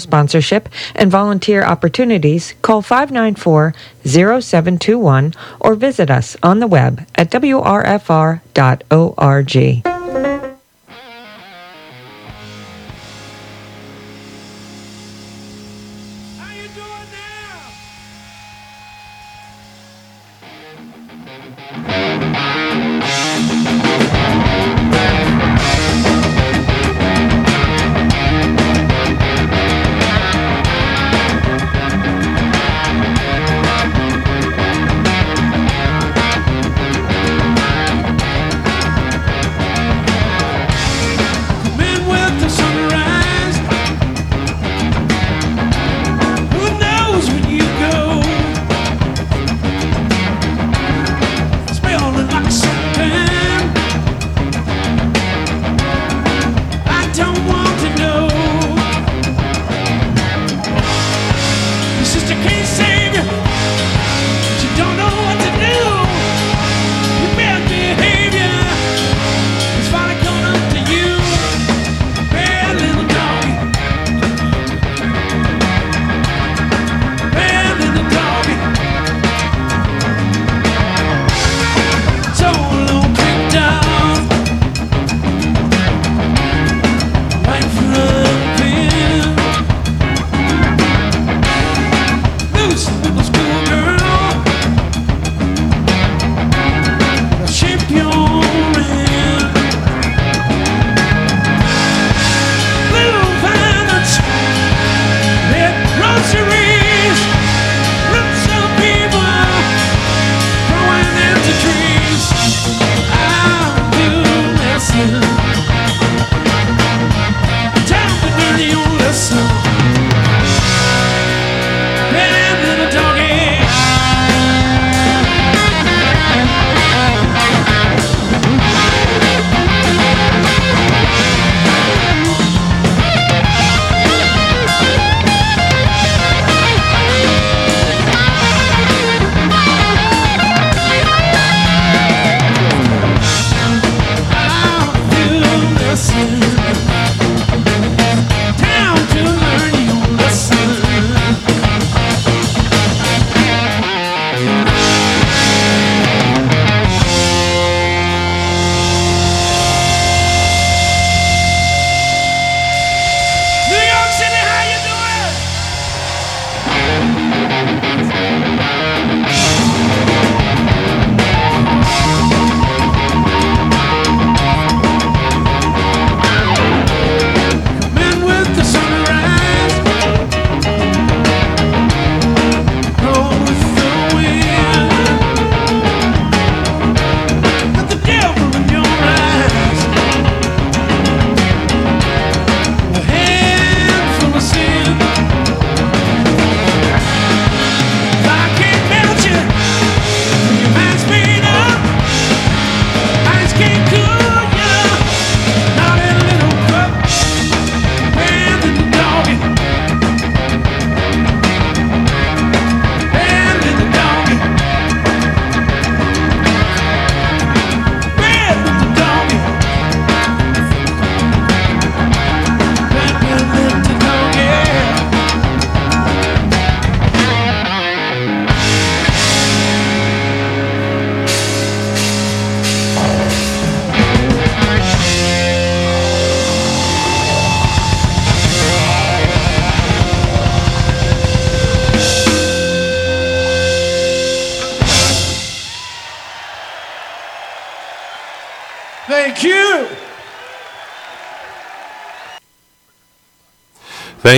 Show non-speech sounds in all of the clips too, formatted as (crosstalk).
sponsorship and volunteer opportunities, call 594-0721 or visit us on the web at wrfr.org.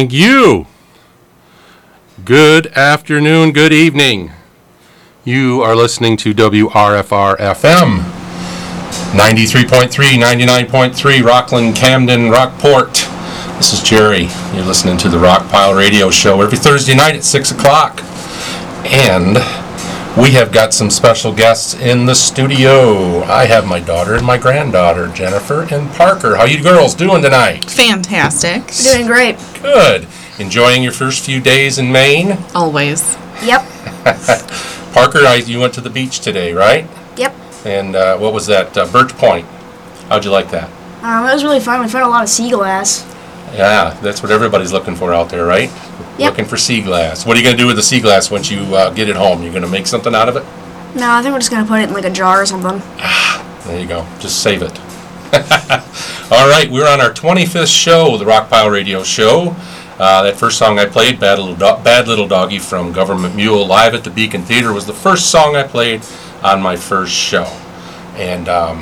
Thank you. Good afternoon, good evening. You are listening to WRFR FM 93.3, 99.3, Rockland, Camden, Rockport. This is Jerry. You're listening to the Rockpile Radio Show every Thursday night at 6 o'clock. And we have got some special guests in the studio. I have my daughter and my granddaughter, Jennifer and Parker. How you girls doing tonight? Fantastic. Doing great. Good. Enjoying your first few days in Maine? Always. Yep. (laughs) Parker, I, you went to the beach today, right? Yep. And uh, what was that? Uh, Birch Point. How'd you like that? Um, it was really fun. We found a lot of sea glass. Yeah, that's what everybody's looking for out there, right? Yep. Looking for sea glass. What are you gonna do with the sea glass once you uh, get it home? You're gonna make something out of it? No, I think we're just gonna put it in like a jar or something. Ah, There you go. Just save it. (laughs) All right, we're on our 25th show, the Rock Pile Radio Show. Uh, that first song I played, Bad Little, Do- Bad Little Doggy from Government Mule, live at the Beacon Theater, was the first song I played on my first show. And um,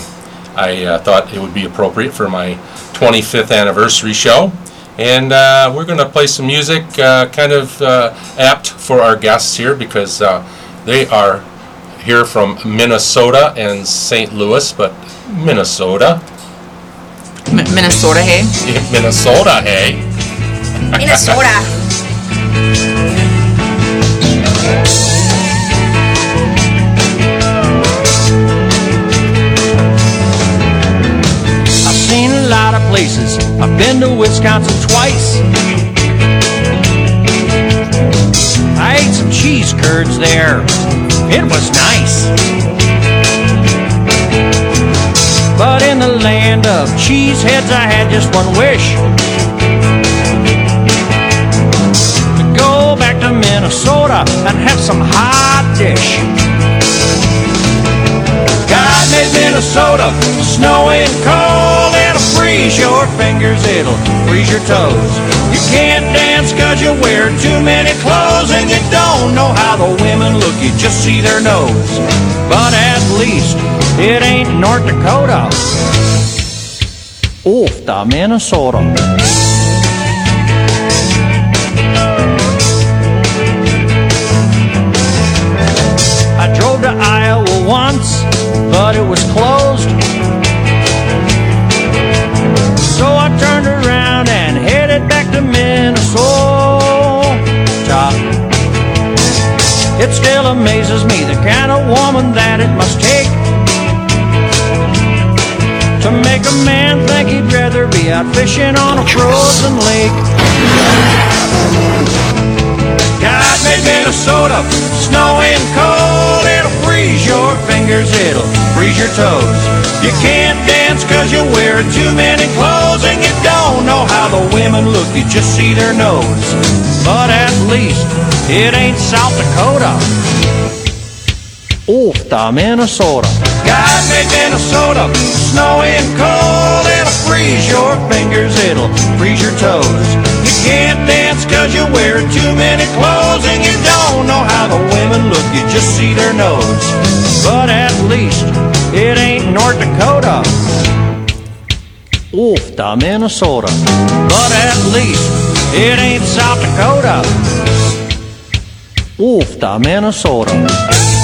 I uh, thought it would be appropriate for my 25th anniversary show. And uh, we're going to play some music uh, kind of uh, apt for our guests here because uh, they are here from Minnesota and St. Louis, but Minnesota. M- Minnesota, hey? Minnesota, hey? Minnesota. (laughs) I've seen a lot of places. I've been to Wisconsin twice. I ate some cheese curds there. It was nice. But in the land of cheeseheads, I had just one wish. To go back to Minnesota and have some hot dish. God made Minnesota snowy and cold. It'll freeze your fingers, it'll freeze your toes. You can't dance cause you wear too many clothes and you don't know how the women look, you just see their nose. But at least it ain't North Dakota. Oof, the Minnesota. I drove to Iowa once, but it was closed. Minnesota. It still amazes me the kind of woman that it must take to make a man think he'd rather be out fishing on a frozen lake. God made Minnesota snowy and cold. Freeze your fingers, it'll freeze your toes. You can't dance cause you wear too many clothes and you don't know how the women look, you just see their nose. But at least it ain't South Dakota. Oof, the Minnesota. God made Minnesota snowy and cold. It'll freeze your fingers, it'll freeze your toes. You can't dance cause you wear too many clothes and you don't know how the women look, you just see their nose. But at least it ain't North Dakota. Oof, the Minnesota. But at least it ain't South Dakota. Oof, the Minnesota.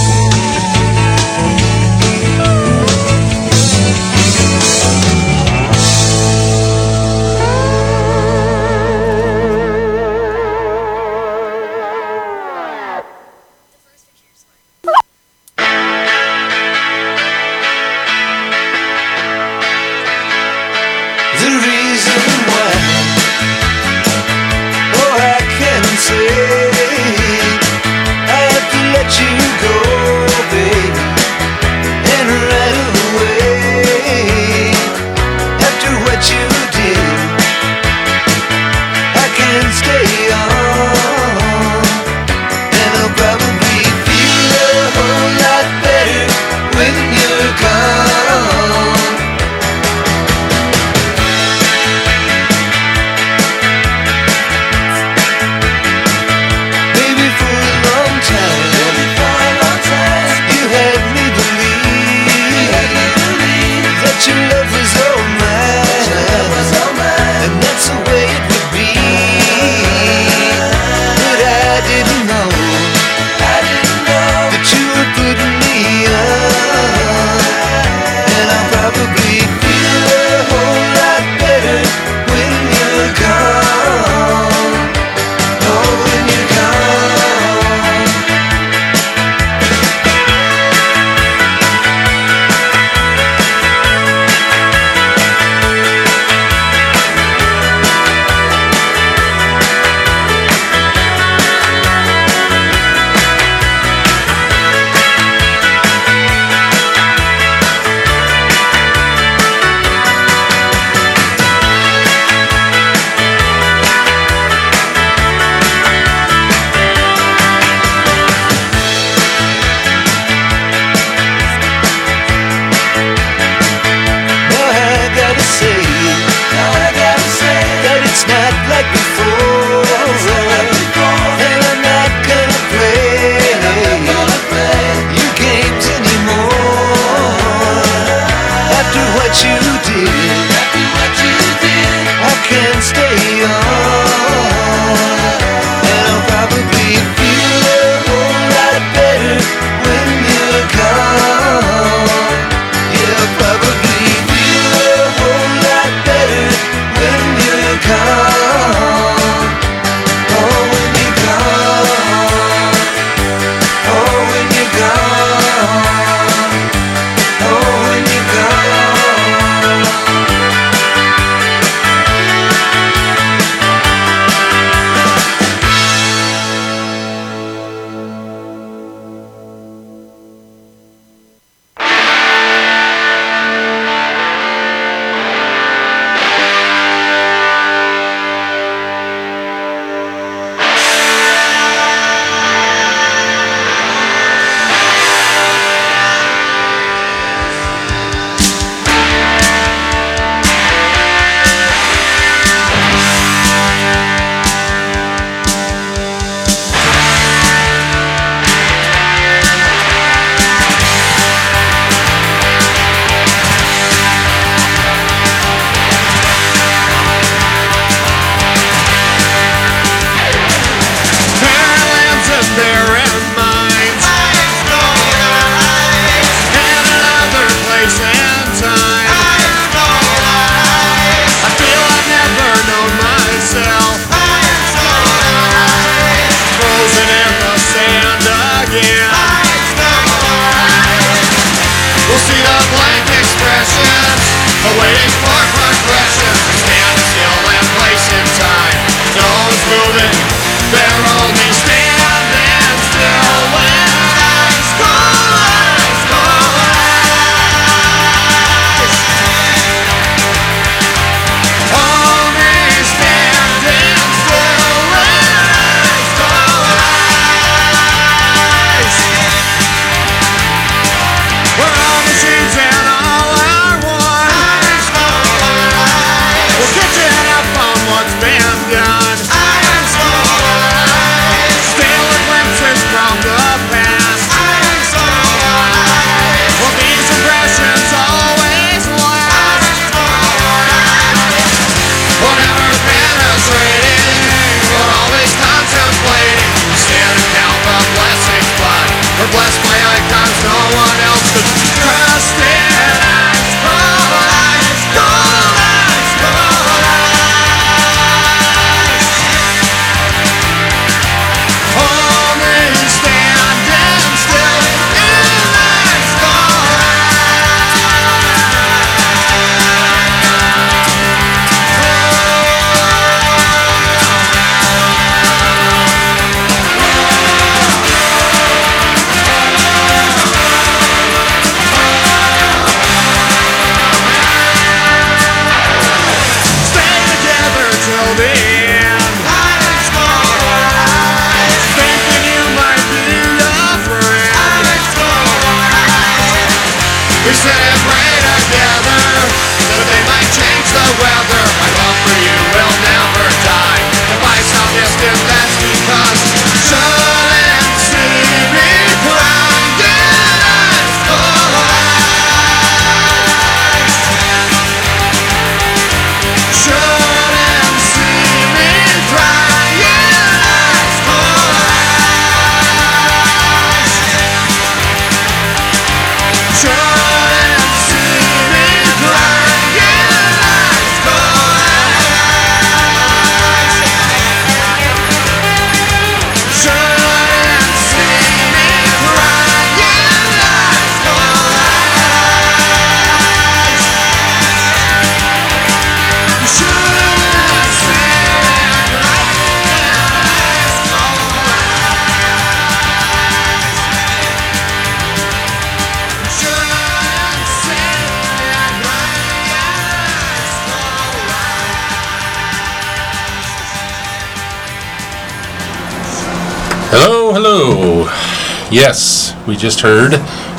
Yes, we just heard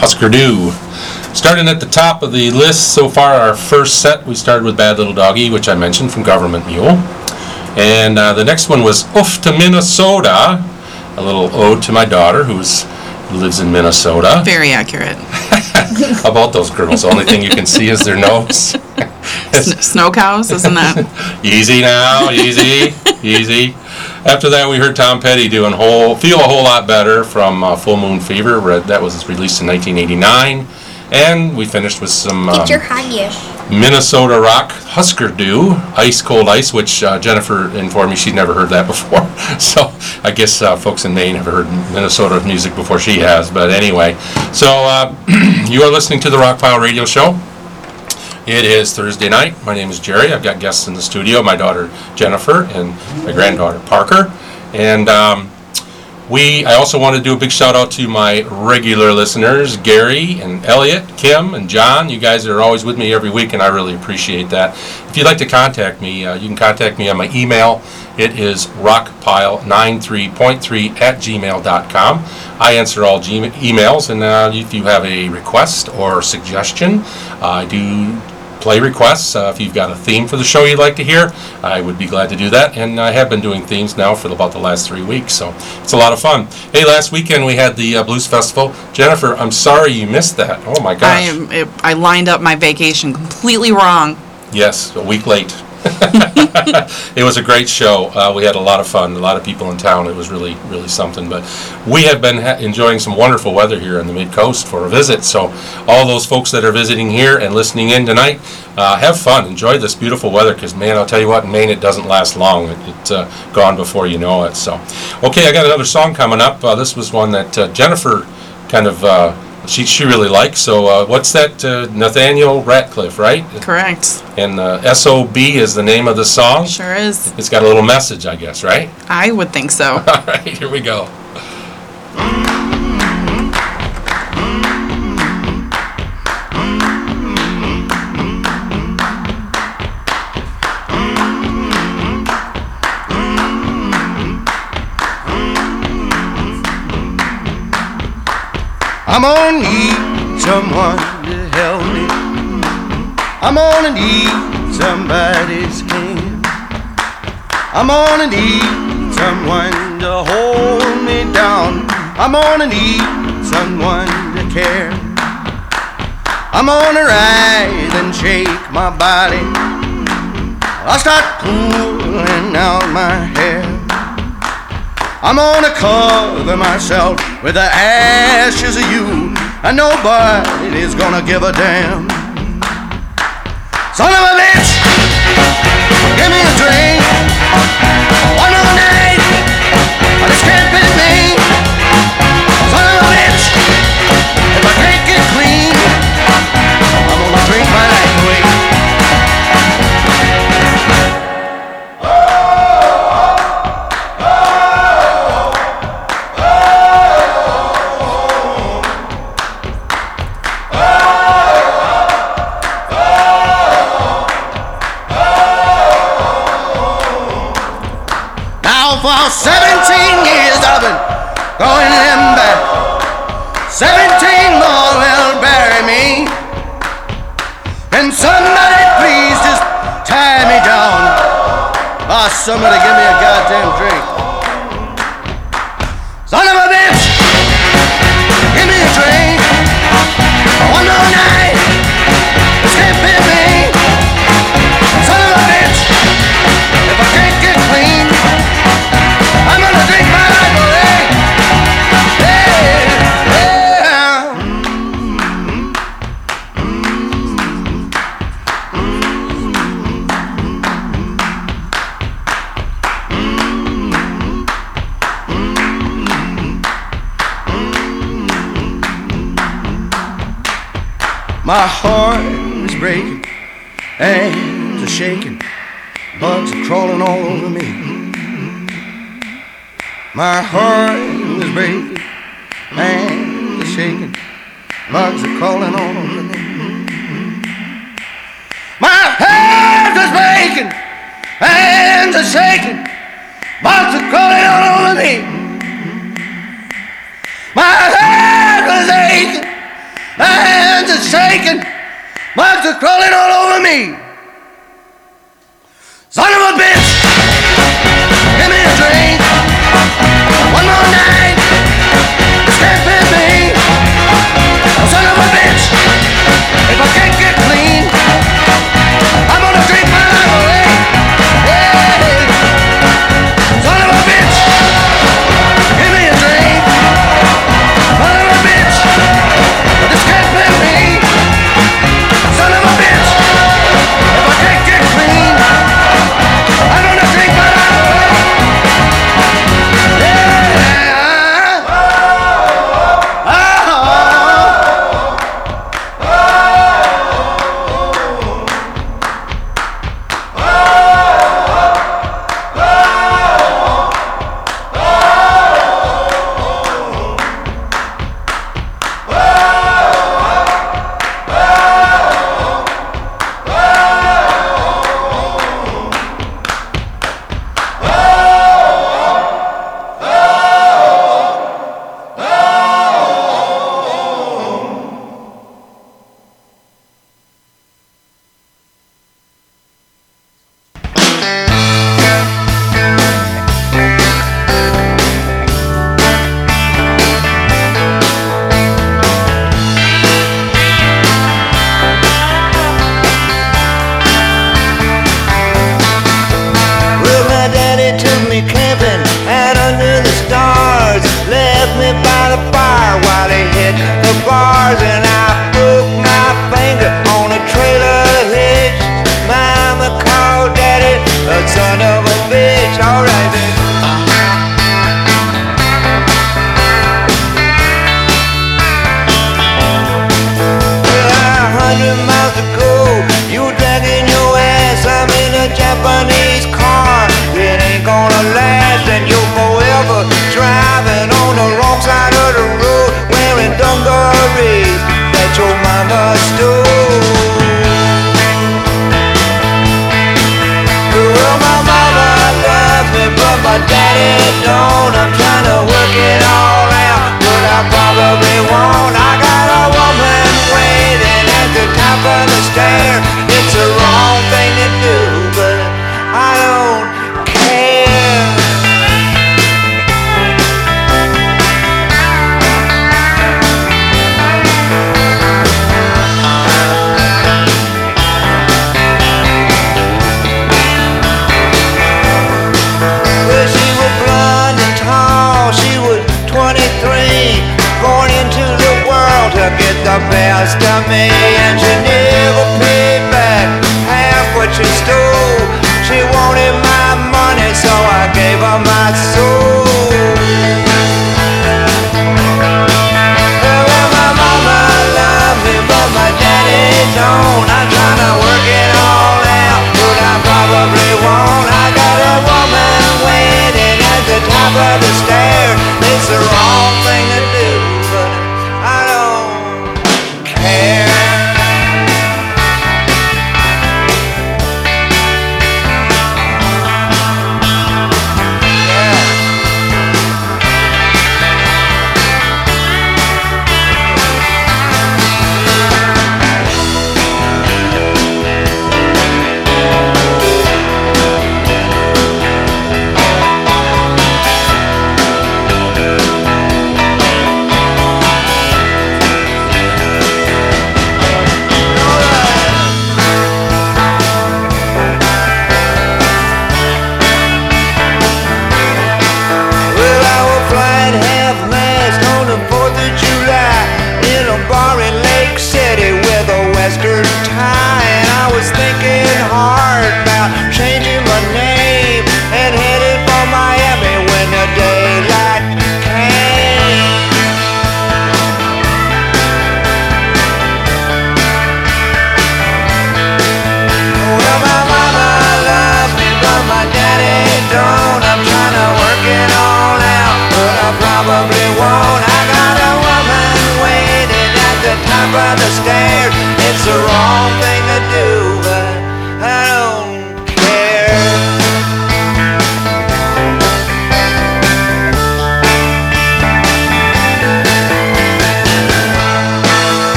Husker Du. Starting at the top of the list so far, our first set, we started with Bad Little Doggy, which I mentioned from Government Mule. And uh, the next one was Oof to Minnesota, a little ode to my daughter who's, who lives in Minnesota. Very accurate. (laughs) About those girls? The only thing you can see is their nose. S- (laughs) snow cows, isn't that? (laughs) Easy now, easy, easy. After that, we heard Tom Petty doing whole, feel a whole lot better from uh, Full Moon Fever. That was released in 1989. And we finished with some um, Get your high-ish. Minnesota rock Husker Du, Ice Cold Ice, which uh, Jennifer informed me she'd never heard that (laughs) before. So I guess uh, folks in Maine have heard Minnesota music before she has. But anyway, so uh, (clears throat) you are listening to the Rock Pile Radio Show. It is Thursday night. My name is Jerry. I've got guests in the studio, my daughter Jennifer and my granddaughter Parker. And um, we, I also want to do a big shout out to my regular listeners, Gary and Elliot, Kim and John. You guys are always with me every week, and I really appreciate that. If you'd like to contact me, uh, you can contact me on my email. It is rockpile93.3 at gmail.com. I answer all Gmail emails, and uh, if you have a request or suggestion, I do play requests. Uh, if you've got a theme for the show you'd like to hear, I would be glad to do that. And I have been doing themes now for about the last three weeks, so it's a lot of fun. Hey, last weekend we had the uh, Blues Festival. Jennifer, I'm sorry you missed that. Oh my I gosh. am. It, I lined up my vacation completely wrong. Yes, a week late. (laughs) it was a great show. Uh, we had a lot of fun. A lot of people in town. It was really, really something. But we have been ha- enjoying some wonderful weather here in the Mid Coast for a visit. So all those folks that are visiting here and listening in tonight, uh, have fun. Enjoy this beautiful weather. Because man, I'll tell you what, in Maine it doesn't last long. It, it's uh, gone before you know it. So, okay, I got another song coming up. Uh, this was one that uh, Jennifer kind of uh, she she really likes. So uh, what's that? Uh, Nathaniel Rateliff, right? Correct. And uh, SOB is the name of the song. Sure is. It's got a little message, I guess, right? I would think so. (laughs) All right, here we go. I'm gonna need someone to help me. I'm gonna need somebody's hand. I'm gonna need someone to hold me down. I'm gonna need someone to care. I'm gonna rise and shake my body. I'll start pulling out my hair. I'm gonna cover myself with the ashes of you, and nobody's gonna give a damn. Son of a bitch, give me a drink. 17 years I've been going them back. 17 more will bury me. And somebody please just tie me down. Ah, somebody give me a goddamn drink. All over me. My heart is breaking, hands are shaking, bugs are crawling all over me. My hands are breaking, hands are shaking, bugs are crawling all over me. My hands are aching, hands are shaking, bugs are crawling all over me. Son of a bitch,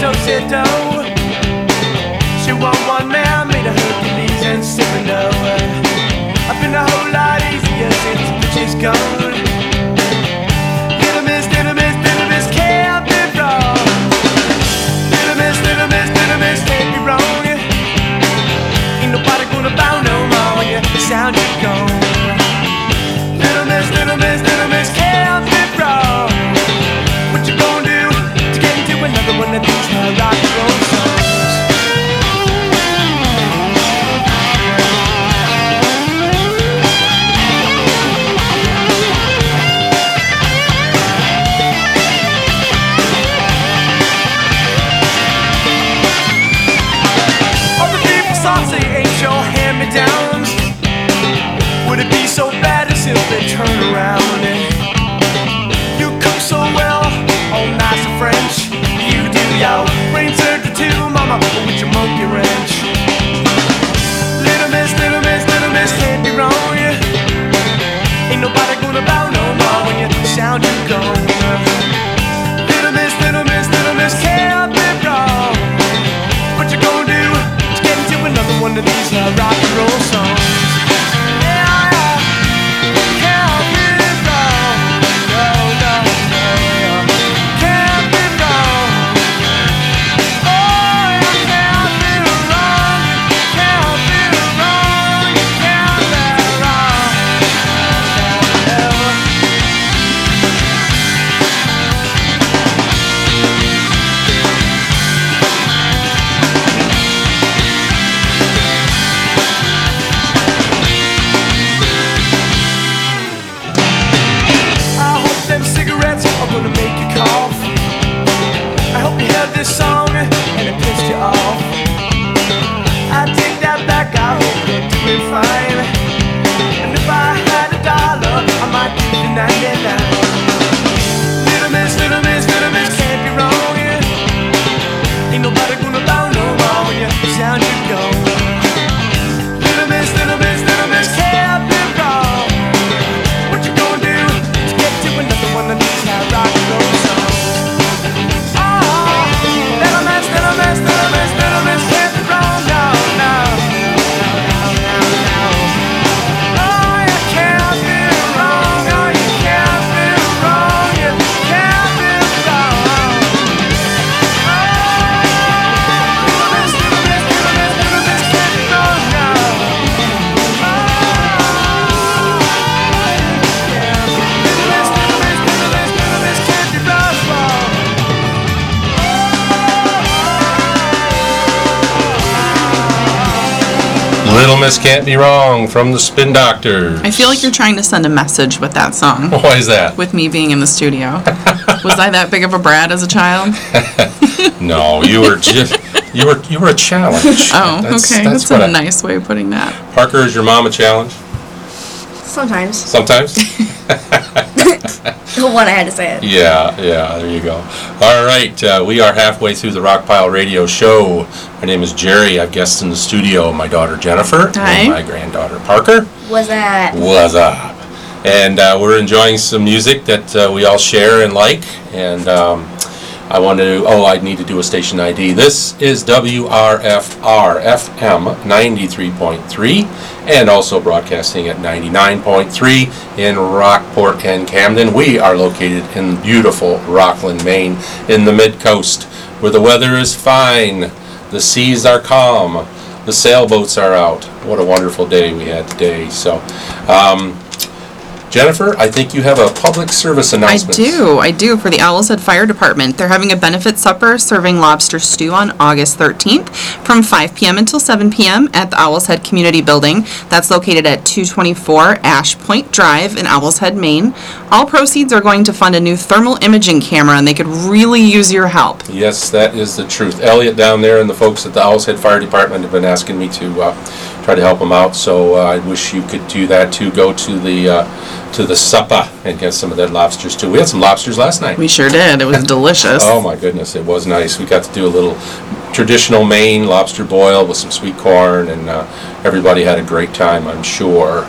do si do. She want one man made of Hercules and supernova. I've been a whole lot easier since bitches gone. Little miss, little miss, little miss can't be wrong. Little miss, little miss, little miss can't be wrong. Ain't nobody gonna bow no more when you sound you're gone. turn around and you cook so well, all nice and French. You do your brain surgery too, mama, with your monkey wrench. Little miss, little miss, little miss, can't be wrong, yeah. Ain't nobody gonna bow no more when you sound your gun. Little miss, little miss, little miss, can't be wrong. What you gonna do is get into another one of these uh, rock and roll songs. Little Can't Be Wrong from the Spin Doctors. I feel like you're trying to send a message with that song, (laughs) Why is that? with me being in the studio. Was I that big of a brat as a child? (laughs) No, you were just you were you were a challenge. (laughs) Oh, That's- okay. That's That's, what a I- nice way of putting that. Parker, is your mom a challenge? Sometimes. Sometimes. The one I had to say it. Yeah, yeah, there you go. All right, uh, we are halfway through the Rockpile Radio Show. My name is Jerry. I've guests in the studio, my daughter Jennifer Hi. and my granddaughter Parker. What's up? What's up? And uh, we're enjoying some music that uh, we all share and like. And um, I want to, oh, I need to do a station ID. This is WRFR FM 93.3 and also broadcasting at 99.3 in Rockport and Camden. We are located in beautiful Rockland, Maine, in the mid coast where the weather is fine, the seas are calm, the sailboats are out. What a wonderful day we had today. So, um, Jennifer, I think you have a public service announcement. I announcement. do. I do for the Owl's Head Fire Department. They're having a benefit supper serving lobster stew on August 13th from 5 p.m. until 7 p.m. at the Owl's Head Community Building. That's located at 224 Ash Point Drive in Owl's Head, Maine. All proceeds are going to fund a new thermal imaging camera, and they could really use your help. Yes, that is the truth. Elliot down there and the folks at the Owl's Head Fire Department have been asking me to uh, try to help them out, so uh, I wish you could do that too. Go to the uh, to the supper and get some of that lobsters too. We had some lobsters last night. We sure did. It was delicious. Oh my goodness, it was nice. We got to do a little traditional Maine lobster boil with some sweet corn, and uh, everybody had a great time, I'm sure.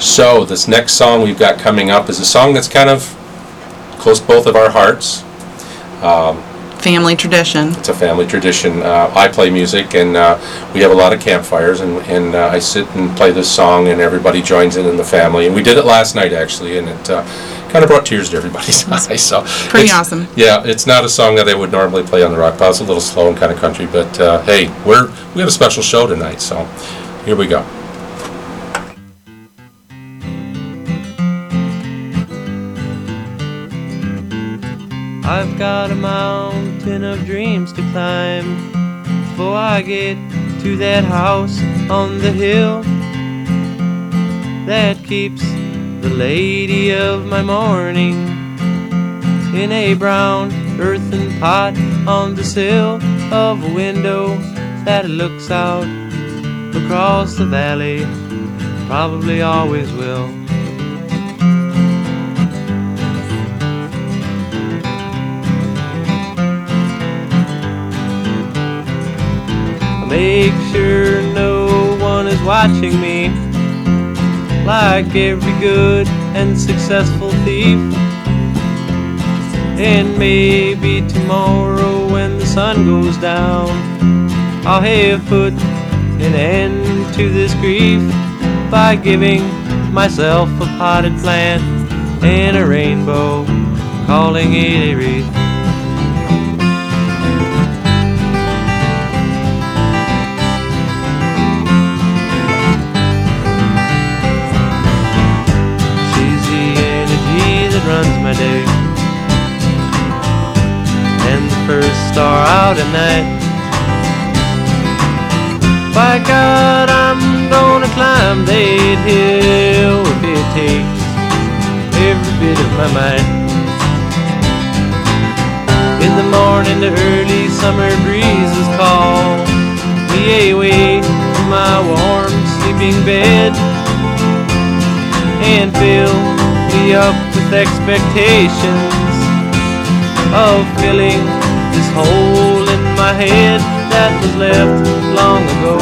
So this next song we've got coming up is a song that's kind of close to both of our hearts. Family tradition. It's a family tradition. Uh, I play music, and uh, we have a lot of campfires, and, and uh, I sit and play this song, and everybody joins in in the family. And we did it last night, actually, and it uh, kind of brought tears to everybody's (laughs) eyes. So Pretty awesome. Yeah, it's not a song that I would normally play on the rock pile. It's a little slow and kind of country, but uh, hey, we're we got a special show tonight, so here we go. I've got a mountain of dreams to climb before I get to that house on the hill that keeps the lady of my morning in a brown earthen pot on the sill of a window that looks out across the valley. Probably always will. Make sure no one is watching me like every good and successful thief. And maybe tomorrow when the sun goes down, I'll have put an end to this grief by giving myself a potted plant and a rainbow, calling it a wreath. Out at. By God, I'm gonna climb that hill if it takes every bit of my might. In the morning, the early summer breezes call me away from my warm sleeping bed and fill me up with expectations of filling this hole my head that was left long ago.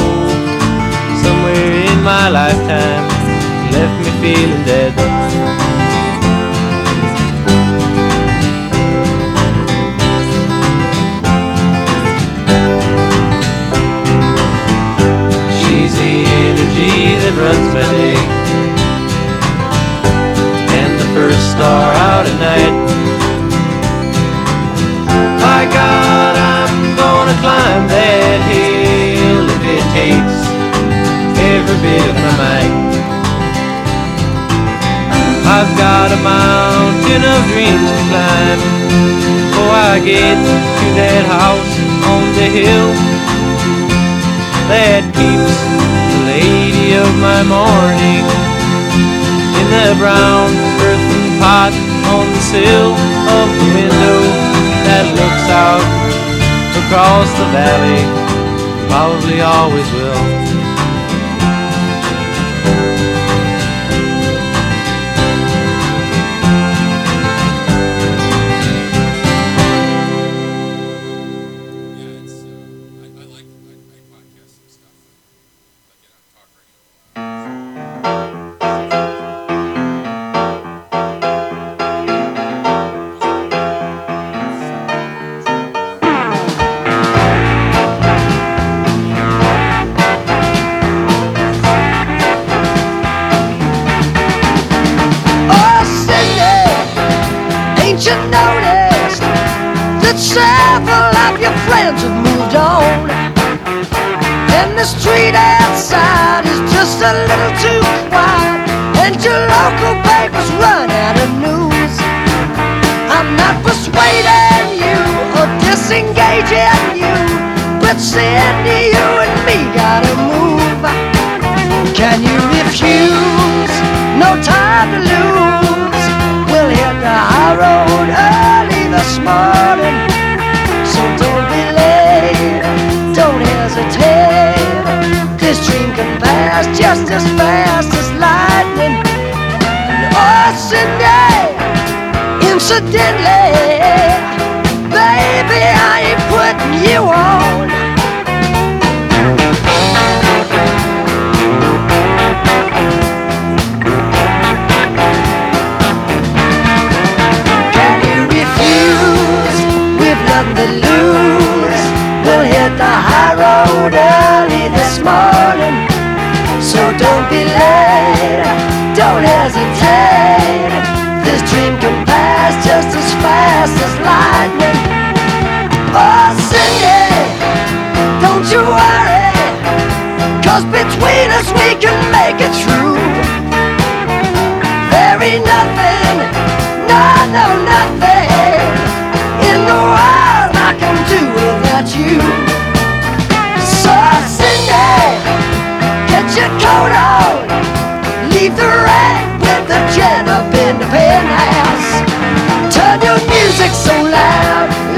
Somewhere in my lifetime, left me feeling dead. She's the energy that runs my day and the first star out at night. Gonna climb that hill if it takes every bit of my might. I've got a mountain of dreams to climb before I get to that house on the hill that keeps the lady of my morning in the brown earthen pot on the sill of the window that looks out across the valley. Probably always will. A little too quiet, and your local papers run out of news. I'm not persuading you or disengaging you, but Cindy, you and me gotta move. Can you refuse? No time to lose. We'll hit the high road early this morning. Pass just as fast as lightning. Oh, Cindy, incidentally, baby, I ain't putting you on. Can you refuse? We've lose. We'll hit the high road be don't hesitate. This dream can pass just as fast as lightning. Oh, Cindy, don't you worry. Cause between us we can make it through. There ain't nothing, no, no, nothing in the world I can do without you.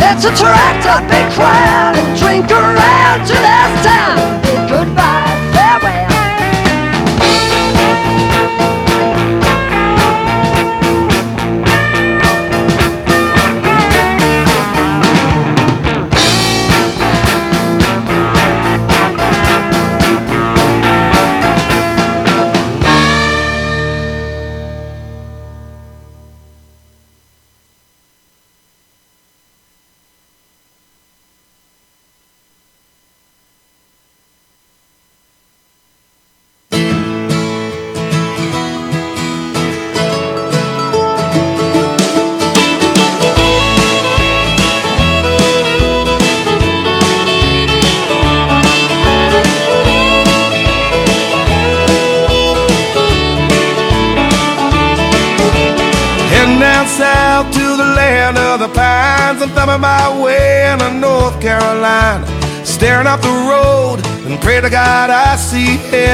Let's attract a big crowd and drink around till there's time.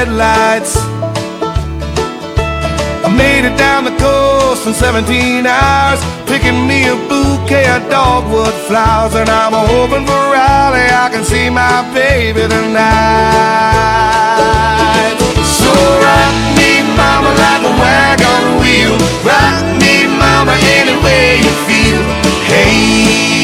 Headlights. I made it down the coast in 17 hours, picking me a bouquet of dogwood flowers. And I'm hoping for Raleigh, I can see my baby tonight. So rock me, mama, like a wagon wheel. Rock me, mama, any way you feel. Hey,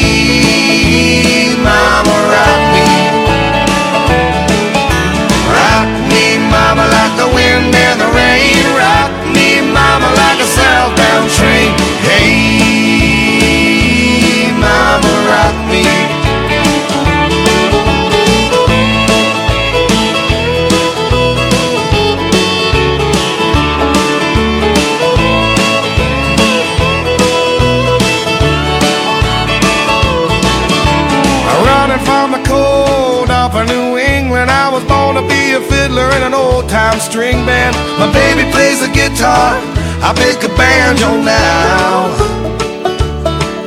I pick a banjo now.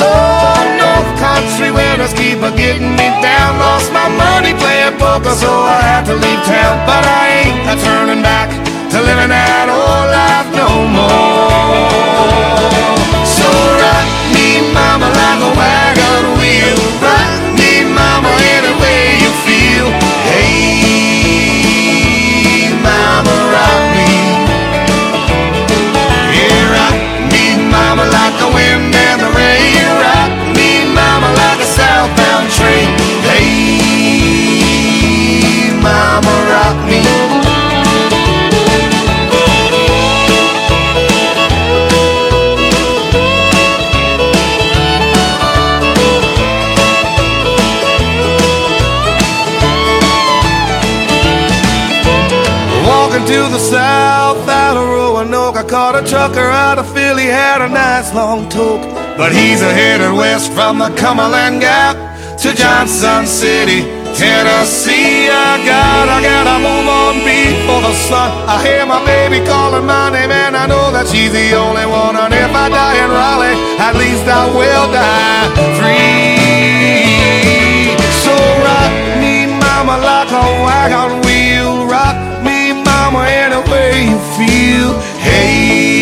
Oh, North Country winners keep a getting me down. Lost my money playing poker, so I had to leave town. But I ain't a turning back to living that old life no more. A trucker out of Philly, had a nice long talk. But he's a headed west from the Cumberland Gap to Johnson City, Tennessee. I got, I gotta move on before the sun. I hear my baby calling my name, and I know that she's the only one. And if I die in Raleigh, at least I will die free. So rock me, mama, like a wagon Hey,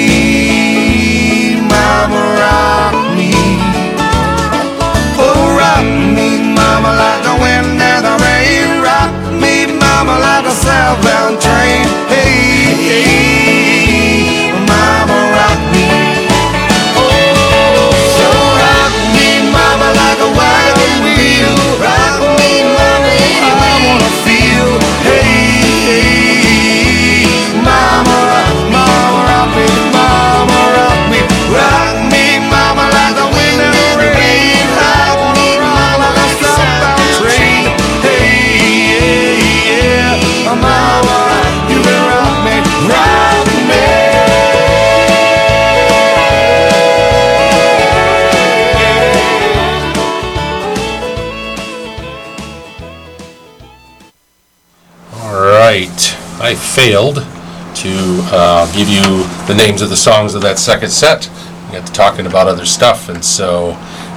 I failed to uh, give you the names of the songs of that second set. We got to talking about other stuff, and so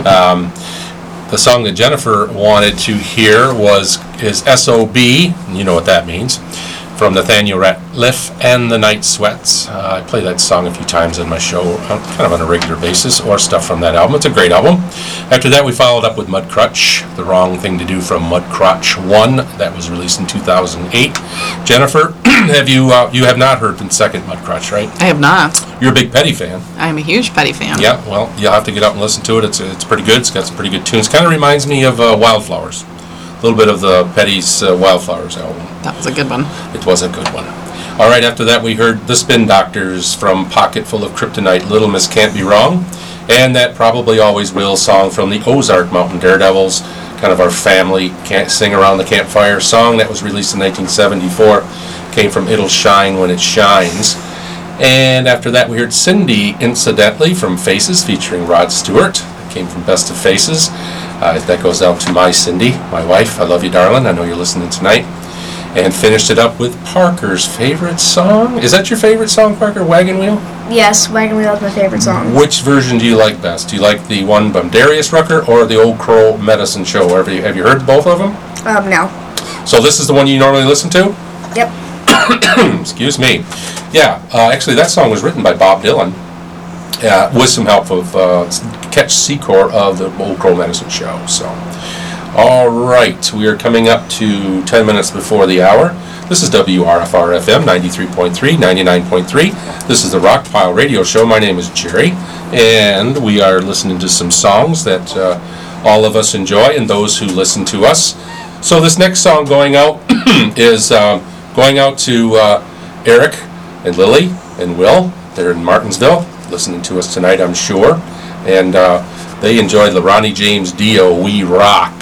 um, the song that Jennifer wanted to hear was is SOB. You know what that means. From Nathaniel Rateliff and the Night Sweats. Uh, I play that song a few times in my show, uh, kind of on a regular basis, or stuff from that album. It's a great album. After that, we followed up with Mudcrutch, The Wrong Thing to Do from Mudcrutch 1. That was released in 2008. Jennifer, (clears throat) have you uh, you have not heard the second Mudcrutch, right? I have not. You're a big Petty fan. I am a huge Petty fan. Yeah, well, you'll have to get out and listen to it. It's it's pretty good. It's got some pretty good tunes. Kind of reminds me of uh, Wildflowers. A little bit of the Petty's uh, Wildflowers album. That was a good one. It was a good one. All right, after that, we heard The Spin Doctors from Pocket Full of Kryptonite, Little Miss Can't Be Wrong, and that Probably Always Will song from the Ozark Mountain Daredevils, kind of our family can't sing around the campfire song that was released in 1974. Came from It'll Shine When It Shines. And after that, we heard Cindy, incidentally, from Faces, featuring Rod Stewart. That came from Best of Faces. Uh, that goes out to my Cindy, my wife. I love you, darling. I know you're listening tonight. And finished it up with Parker's favorite song. Is that your favorite song, Parker? Wagon Wheel? Yes, Wagon Wheel is my favorite song. Which version do you like best? Do you like the one by Darius Rucker or the Old Crow Medicine Show? Have you, have you heard both of them? Um, no. So this is the one you normally listen to? Yep. (coughs) Excuse me. Yeah, uh, actually, that song was written by Bob Dylan uh, with some help of uh, Ketch Secor of the Old Crow Medicine Show. So, all right, we are coming up to 10 minutes before the hour. This is WRFR FM 93.3, 99.3. This is the Rock Pile Radio Show. My name is Jerry, and we are listening to some songs that uh, all of us enjoy and those who listen to us. So this next song going out (clears throat) is um, going out to uh, Eric and Lily and Will. They're in Martinsville, listening to us tonight, I'm sure. And uh, they enjoyed the Ronnie James Dio We Rock.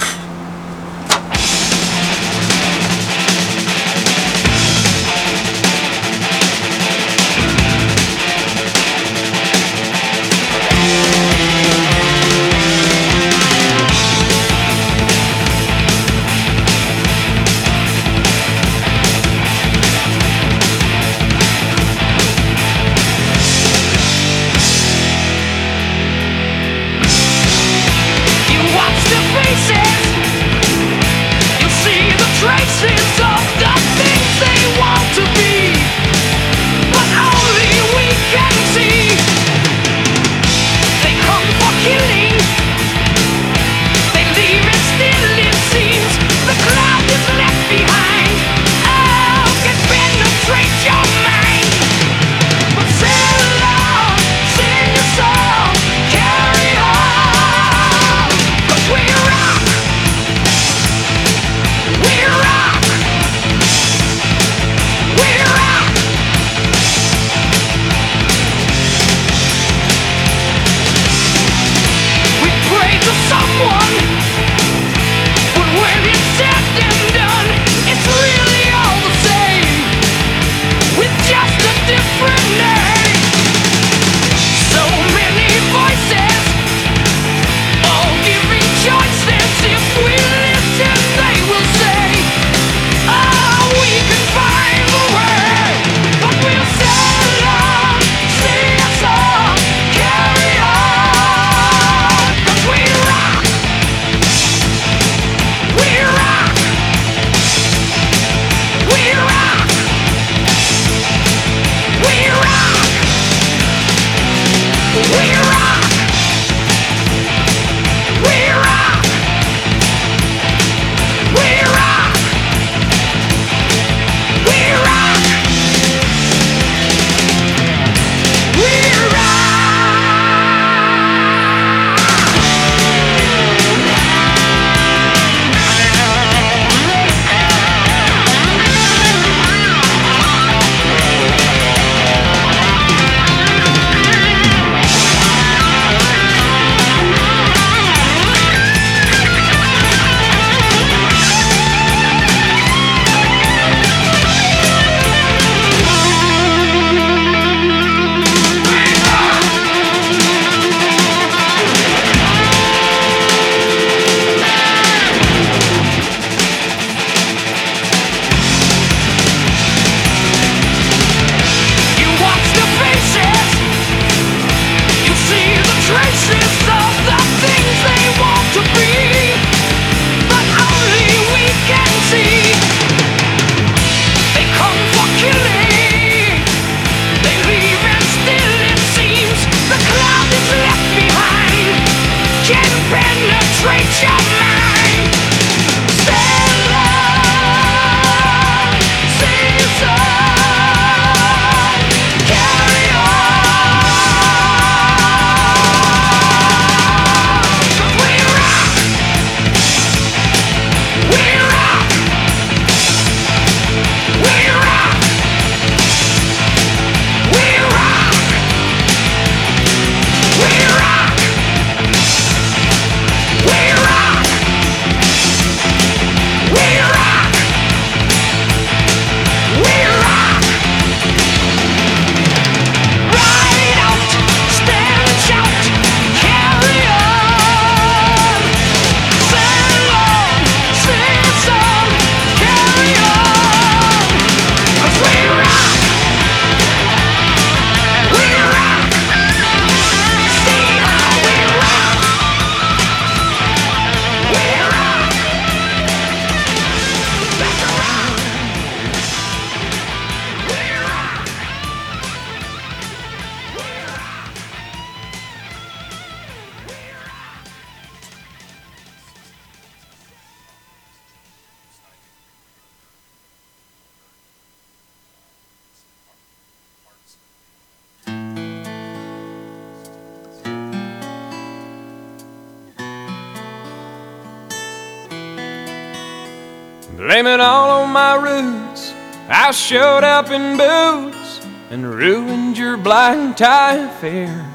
And ruined your black tie affair.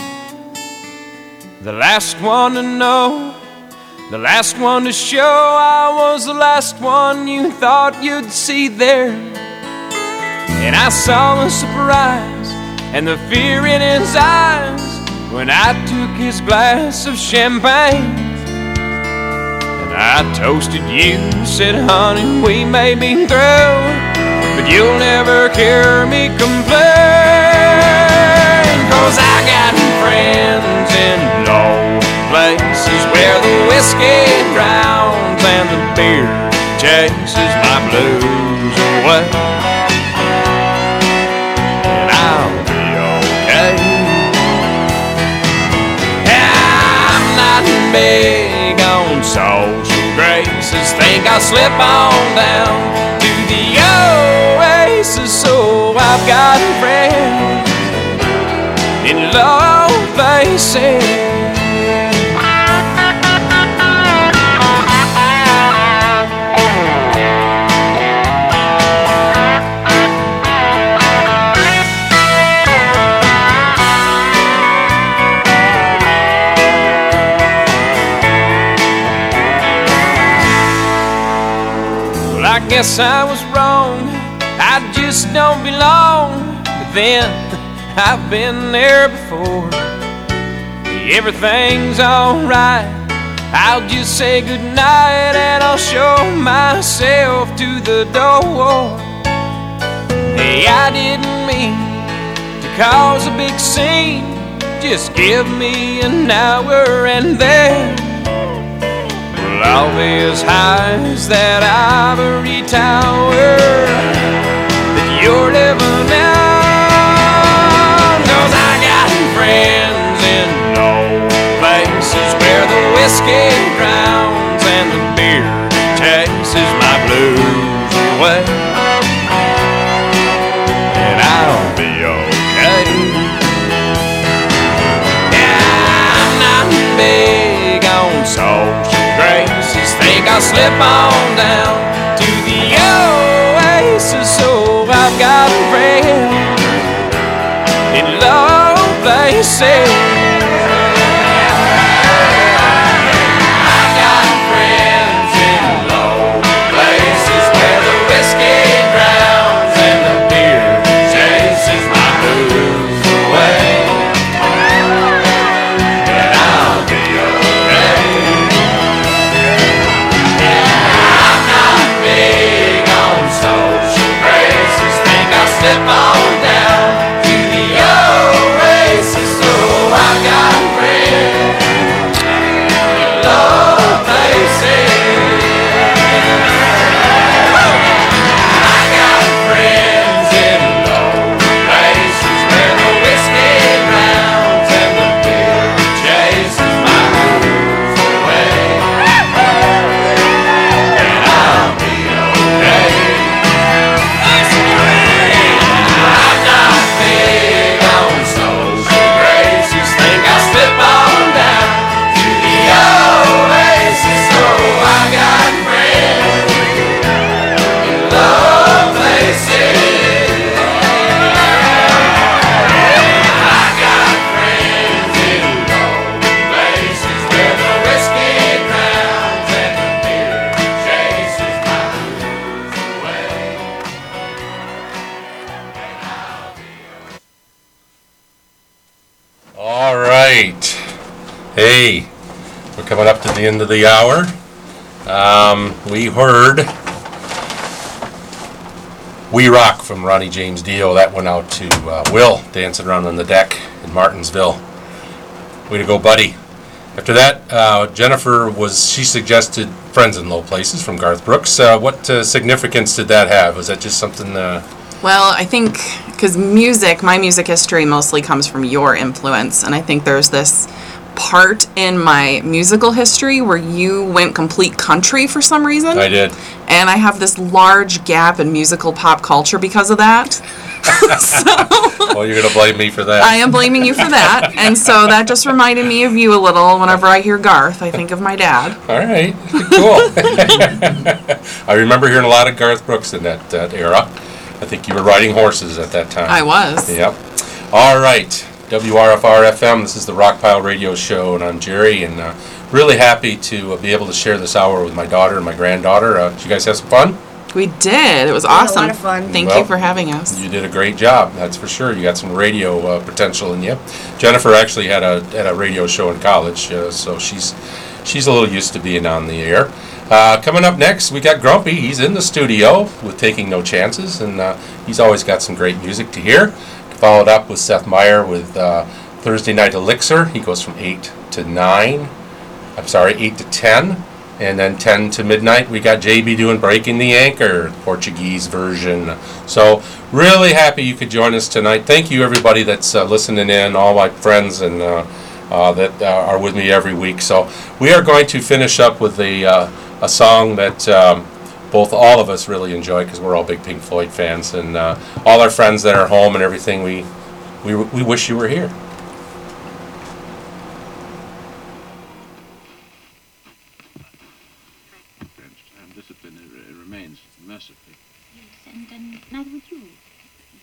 The last one to know, the last one to show I was the last one you thought you'd see there. And I saw the surprise and the fear in his eyes when I took his glass of champagne. And I toasted you, said, honey, we may be through, but you'll never hear me complain. Cause I got friends in low places where the whiskey drowns and the beer chases my blues away. And I'll be okay. I'm not big on social graces. Think I'll slip on down the. So I've got friends in low places. Guess I was then I've been there before. Everything's alright. I'll just say goodnight and I'll show myself to the door. Hey, I didn't mean to cause a big scene. Just give me an hour and then well, I'll be as high as that ivory tower that you're living whiskey drowns and the beer chases my blues away. And I'll be okay. Yeah, I'm not big on social graces. Think I'll slip on down to the oasis. So I've got friends in low places. Coming up to the end of the hour. Um, we heard We Rock from Ronnie James Dio. That went out to uh, Will dancing around on the deck in Martinsville. Way to go, buddy. After that, uh, Jennifer was, she suggested Friends in Low Places from Garth Brooks. Uh, what significance did that have? Was that just something, uh, Well, I think because music, my music history mostly comes from your influence, and I think there's this part in my musical history where you went complete country for some reason. I did? And I have this large gap in musical pop culture because of that. (laughs) Well, you're gonna blame me for that. I am blaming you for that. And so that just reminded me of you a little. Whenever I hear Garth, I think of my dad. All right, cool. (laughs) I remember hearing a lot of Garth Brooks in that, that era. I think you were riding horses at that time. I was. Yep. All right, WRFR FM, this is the Rock Pile Radio Show, and I'm Jerry, and uh, really happy to uh, be able to share this hour with my daughter and my granddaughter. Uh, Did you guys have some fun? We did. It was had a awesome. lot of fun. Thank Well, you for having us. You did a great job, that's for sure. You got some radio uh, potential in you. Jennifer actually had a had a radio show in college, uh, so she's she's a little used to being on the air. Uh, coming up next, we got Grumpy. He's in the studio with Taking No Chances, and uh, he's always got some great music to hear. Followed up with Seth Meyer with uh, Thursday Night Elixir. He goes from 8 to 9. I'm sorry, 8 to 10. And then 10 to midnight, we got JB doing Breaking the Anchor, Portuguese version. So, really happy you could join us tonight. Thank you, everybody that's uh, listening in, all my friends and uh, uh, that uh, are with me every week. So, we are going to finish up with a, uh, a song that um, both all of us really enjoy because we're all big Pink Floyd fans. And uh, all our friends that are home and everything, we, we, we wish you were here. and discipline it, it remains mercifully. Yes, and um, neither would you,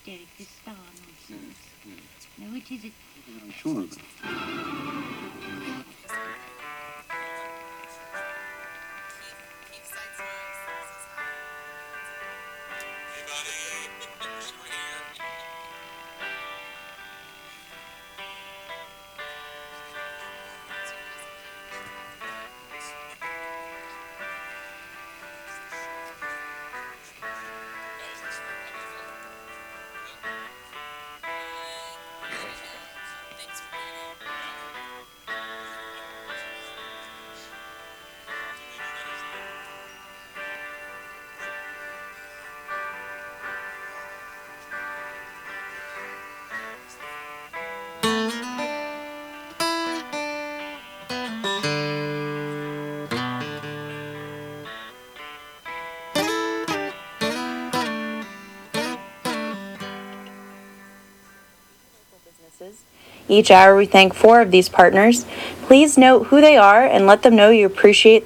Derek, this star nonsense. No, it is. It, I'm sure of it. Each hour, we thank four of these partners. Please note who they are and let them know you appreciate